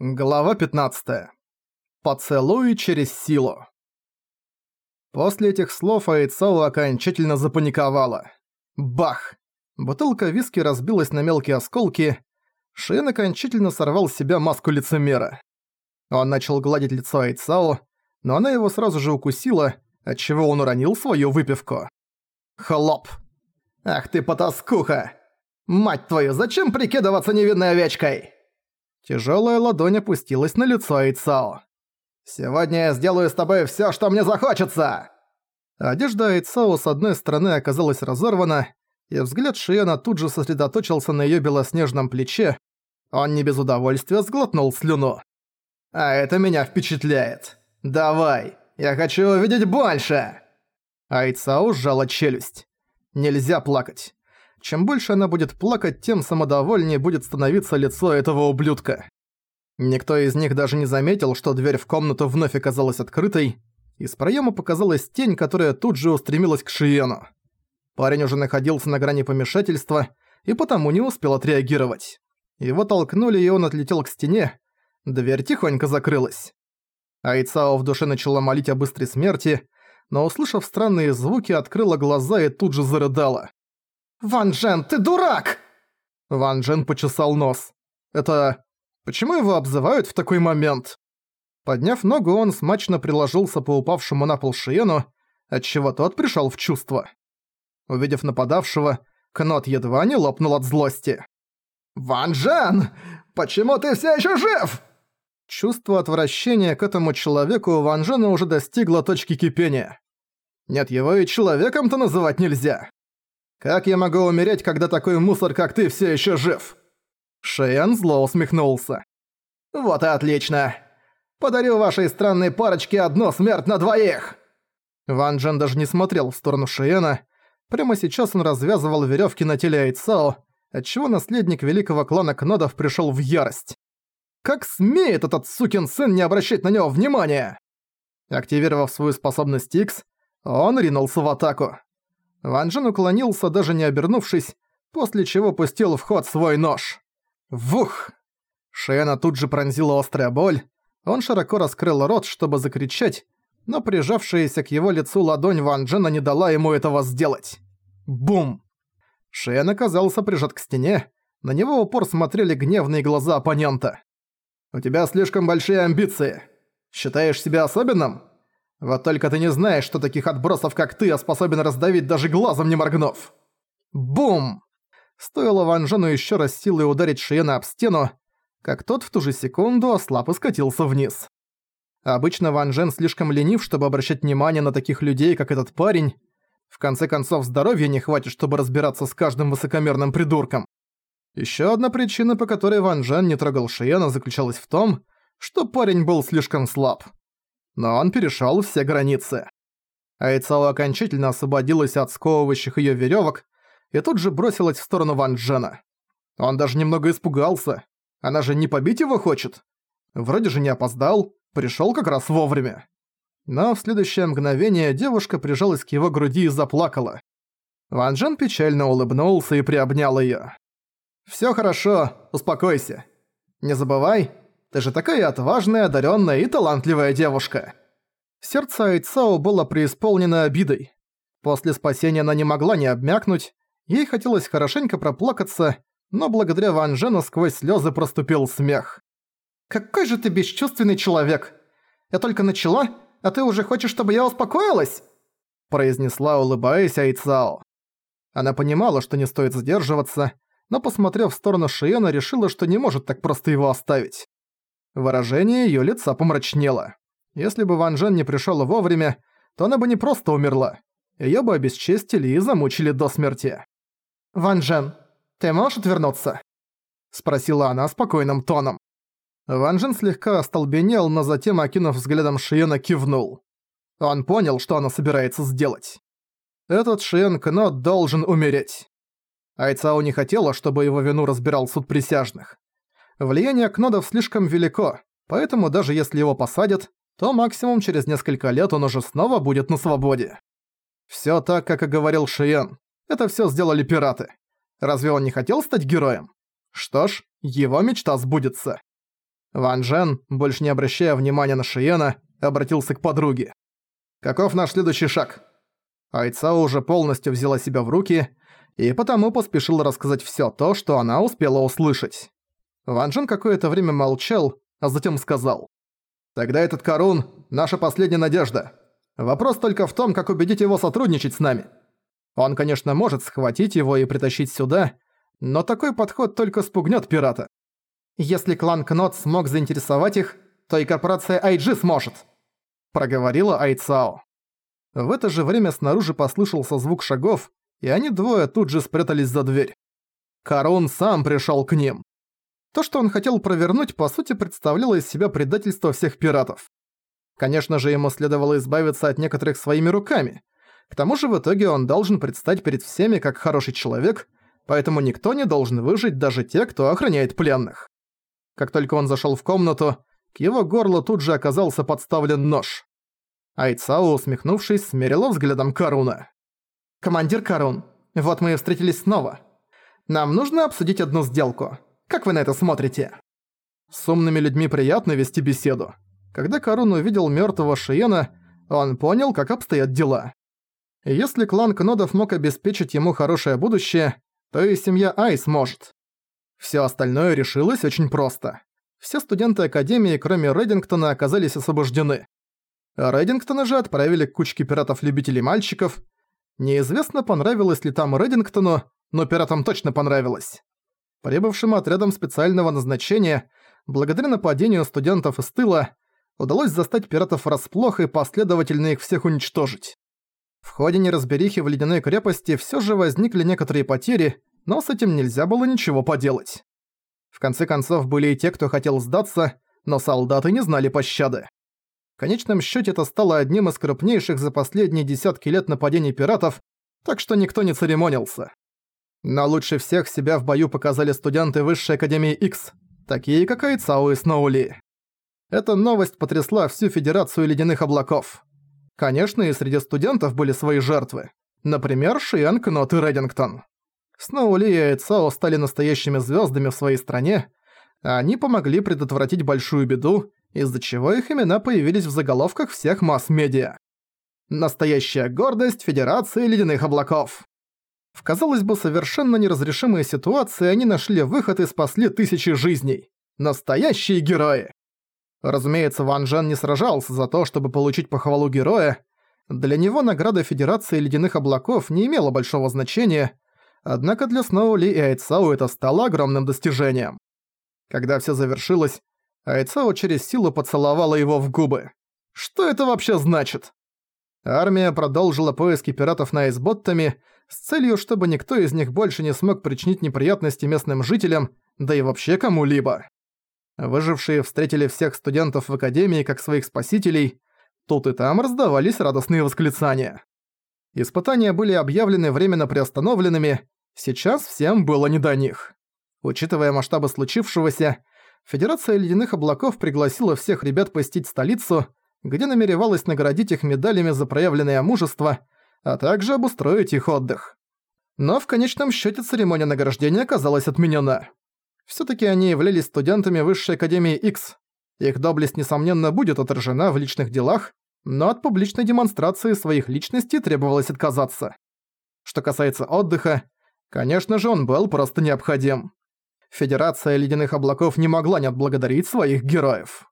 Глава 15. Поцелуй через силу. После этих слов Айцао окончательно запаниковала. Бах! Бутылка виски разбилась на мелкие осколки. Шиен окончательно сорвал с себя маску лицемера. Он начал гладить лицо Айцао, но она его сразу же укусила, отчего он уронил свою выпивку. Хлоп! Ах ты потаскуха! Мать твою, зачем прикидываться невинной овечкой? Тяжелая ладонь опустилась на лицо Айцао. «Сегодня я сделаю с тобой всё, что мне захочется!» Одежда Айцао с одной стороны оказалась разорвана, и взгляд Шиена тут же сосредоточился на её белоснежном плече. Он не без удовольствия сглотнул слюну. «А это меня впечатляет. Давай, я хочу увидеть больше!» Айцао сжала челюсть. Нельзя плакать. Чем больше она будет плакать, тем самодовольнее будет становиться лицо этого ублюдка. Никто из них даже не заметил, что дверь в комнату вновь оказалась открытой. Из проема показалась тень, которая тут же устремилась к Шиену. Парень уже находился на грани помешательства и потому не успел отреагировать. Его толкнули, и он отлетел к стене. Дверь тихонько закрылась. Айцао в душе начала молить о быстрой смерти, но, услышав странные звуки, открыла глаза и тут же зарыдала. «Ван Джен, ты дурак!» Ван Джен почесал нос. «Это... Почему его обзывают в такой момент?» Подняв ногу, он смачно приложился по упавшему на пол Шиену, отчего тот пришел в чувство. Увидев нападавшего, Кнот едва не лопнул от злости. «Ван Джен! Почему ты все еще жив?» Чувство отвращения к этому человеку у Ван Джена уже достигло точки кипения. Нет, его и человеком-то называть нельзя. Как я могу умереть, когда такой мусор, как ты, все еще жив?» Шейн зло усмехнулся. «Вот и отлично. Подарю вашей странной парочке одну смерть на двоих!» Ван Джен даже не смотрел в сторону Шиена. Прямо сейчас он развязывал веревки на теле Айцао, отчего наследник великого клана Кнодов пришел в ярость. Как смеет этот сукин сын не обращать на него внимания? Активировав свою способность X, он ринулся в атаку. Ван Джен уклонился, даже не обернувшись, после чего пустил в ход свой нож. Вух! Шиэна тут же пронзила острая боль. Он широко раскрыл рот, чтобы закричать, но прижавшаяся к его лицу ладонь Ван Джена не дала ему этого сделать. Бум! Шиэн оказался прижат к стене, на него упор смотрели гневные глаза оппонента. «У тебя слишком большие амбиции. Считаешь себя особенным? Вот только ты не знаешь, что таких отбросов, как ты, способен раздавить даже глазом не моргнув. Бум! Стоило Ван Джену ещё раз силой ударить Шиена об стену, как тот в ту же секунду ослаб и скатился вниз. Обычно Ван Джен слишком ленив, чтобы обращать внимание на таких людей, как этот парень. В конце концов, здоровья не хватит, чтобы разбираться с каждым высокомерным придурком. Ещё одна причина, по которой Ван Джен не трогал Шиена, заключалась в том, что парень был слишком слаб но он перешёл все границы. Айцао окончательно освободилась от сковывающих её верёвок и тут же бросилась в сторону Ван Джена. Он даже немного испугался. Она же не побить его хочет. Вроде же не опоздал, пришёл как раз вовремя. Но в следующее мгновение девушка прижалась к его груди и заплакала. Ван Джен печально улыбнулся и приобнял её. «Всё хорошо, успокойся. Не забывай, ты же такая отважная, одаренная и талантливая девушка». Сердце Айцао было преисполнено обидой. После спасения она не могла не обмякнуть, ей хотелось хорошенько проплакаться, но благодаря Ван Джену сквозь слезы проступил смех. «Какой же ты бесчувственный человек! Я только начала, а ты уже хочешь, чтобы я успокоилась?» произнесла, улыбаясь Айцао. Она понимала, что не стоит сдерживаться, но, посмотрев в сторону Шиена, решила, что не может так просто его оставить. Выражение её лица помрачнело. Если бы Ван Джен не пришёл вовремя, то она бы не просто умерла. Её бы обесчестили и замучили до смерти. «Ван Джен, ты можешь отвернуться?» Спросила она спокойным тоном. Ван Джен слегка остолбенел, но затем, окинув взглядом Шиена, кивнул. Он понял, что она собирается сделать. Этот Шиен Кнот должен умереть. Айцао не хотела, чтобы его вину разбирал суд присяжных. Влияние Кнодов слишком велико, поэтому даже если его посадят, то максимум через несколько лет он уже снова будет на свободе. Всё так, как и говорил Шиен. Это всё сделали пираты. Разве он не хотел стать героем? Что ж, его мечта сбудется. Ван Джен, больше не обращая внимания на Шиена, обратился к подруге. «Каков наш следующий шаг?» Айцао уже полностью взяла себя в руки и потому поспешила рассказать всё то, что она успела услышать. Ван Джен какое-то время молчал, а затем сказал. «Тогда этот Карун – наша последняя надежда. Вопрос только в том, как убедить его сотрудничать с нами. Он, конечно, может схватить его и притащить сюда, но такой подход только спугнёт пирата. Если клан Кнот смог заинтересовать их, то и корпорация IG сможет», – проговорила Айцао. В это же время снаружи послышался звук шагов, и они двое тут же спрятались за дверь. Карун сам пришёл к ним. То, что он хотел провернуть, по сути представляло из себя предательство всех пиратов. Конечно же, ему следовало избавиться от некоторых своими руками. К тому же в итоге он должен предстать перед всеми как хороший человек, поэтому никто не должен выжить, даже те, кто охраняет пленных. Как только он зашёл в комнату, к его горлу тут же оказался подставлен нож. Айцао, усмехнувшись, смерила взглядом Каруна. «Командир Карун, вот мы и встретились снова. Нам нужно обсудить одну сделку. Как вы на это смотрите?» С умными людьми приятно вести беседу. Когда Карун увидел мертвого Шиена, он понял, как обстоят дела. Если клан Кнодов мог обеспечить ему хорошее будущее, то и семья Ай сможет. Все остальное решилось очень просто. Все студенты Академии, кроме Реддингтона, оказались освобождены. Реддингтона же отправили к кучке пиратов-любителей мальчиков. Неизвестно, понравилось ли там Реддингтону, но пиратам точно понравилось. Прибывшим отрядом специального назначения, благодаря нападению студентов из тыла, удалось застать пиратов врасплох и последовательно их всех уничтожить. В ходе неразберихи в ледяной крепости все же возникли некоторые потери, но с этим нельзя было ничего поделать. В конце концов были и те, кто хотел сдаться, но солдаты не знали пощады. В конечном счете это стало одним из крупнейших за последние десятки лет нападений пиратов, так что никто не церемонился. Но лучше всех себя в бою показали студенты Высшей Академии X, такие как Айцао и Сноули. Эта новость потрясла всю Федерацию Ледяных Облаков. Конечно, и среди студентов были свои жертвы. Например, Шиэн Кнот и Реддингтон. Сноули и Айцао стали настоящими звездами в своей стране, они помогли предотвратить большую беду, из-за чего их имена появились в заголовках всех масс-медиа. Настоящая гордость Федерации Ледяных Облаков. В, казалось бы, совершенно неразрешимой ситуации они нашли выход и спасли тысячи жизней. Настоящие герои! Разумеется, Ван Джен не сражался за то, чтобы получить похвалу героя. Для него награда Федерации Ледяных Облаков не имела большого значения, однако для Сноули и Айцао это стало огромным достижением. Когда все завершилось, Айцао через силу поцеловала его в губы. Что это вообще значит? Армия продолжила поиски пиратов на айсботтами с целью, чтобы никто из них больше не смог причинить неприятности местным жителям, да и вообще кому-либо. Выжившие встретили всех студентов в академии как своих спасителей, тут и там раздавались радостные восклицания. Испытания были объявлены временно приостановленными, сейчас всем было не до них. Учитывая масштабы случившегося, Федерация Ледяных Облаков пригласила всех ребят посетить столицу, где намеревалась наградить их медалями за проявленное мужество, а также обустроить их отдых. Но в конечном счете церемония награждения оказалась отменена. все таки они являлись студентами Высшей Академии X. Их доблесть, несомненно, будет отражена в личных делах, но от публичной демонстрации своих личностей требовалось отказаться. Что касается отдыха, конечно же, он был просто необходим. Федерация Ледяных Облаков не могла не отблагодарить своих героев.